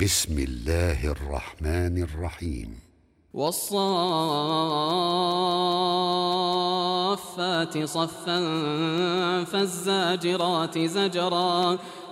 بسم الله الرحمن الرحيم. والصافات صفا فالزاجرات زجرا.